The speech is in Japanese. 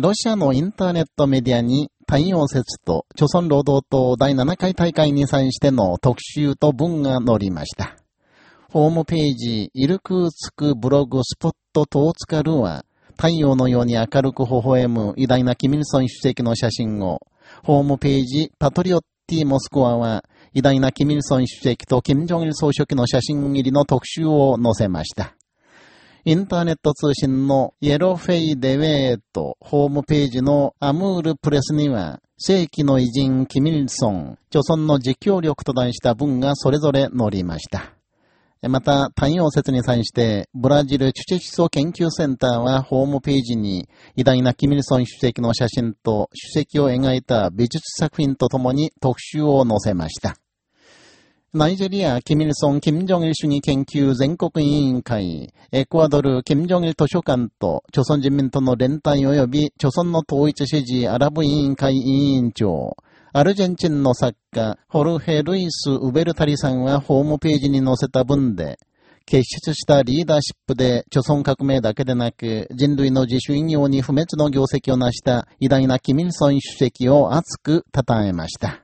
ロシアのインターネットメディアに太陽節と朝鮮労働党第7回大会に際しての特集と文が載りました。ホームページ、イルクーツクブログスポットトーツカルは、太陽のように明るく微笑む偉大なキミルソン主席の写真を、ホームページ、パトリオッティモスクワは、偉大なキミルソン主席とキム・ジョンイル総書記の写真入りの特集を載せました。インターネット通信のイエロフェイデウェイとホームページのアムールプレスには、世紀の偉人キミルソン、著村の実況力と題した文がそれぞれ載りました。また、太陽説に際して、ブラジルチュチェ思想研究センターはホームページに、偉大なキミルソン主席の写真と主席を描いた美術作品とともに特集を載せました。ナイジェリア、キミルソン、キム・ジョンイル主義研究全国委員会、エクアドル、キム・ジョンイル図書館と、朝鮮人民との連帯及び、朝鮮の統一支持アラブ委員会委員長、アルゼンチンの作家、ホルヘ・ルイス・ウベルタリさんはホームページに載せた文で、結出したリーダーシップで、朝鮮革命だけでなく、人類の自主引用に不滅の業績を成した偉大なキミルソン主席を熱く称えました。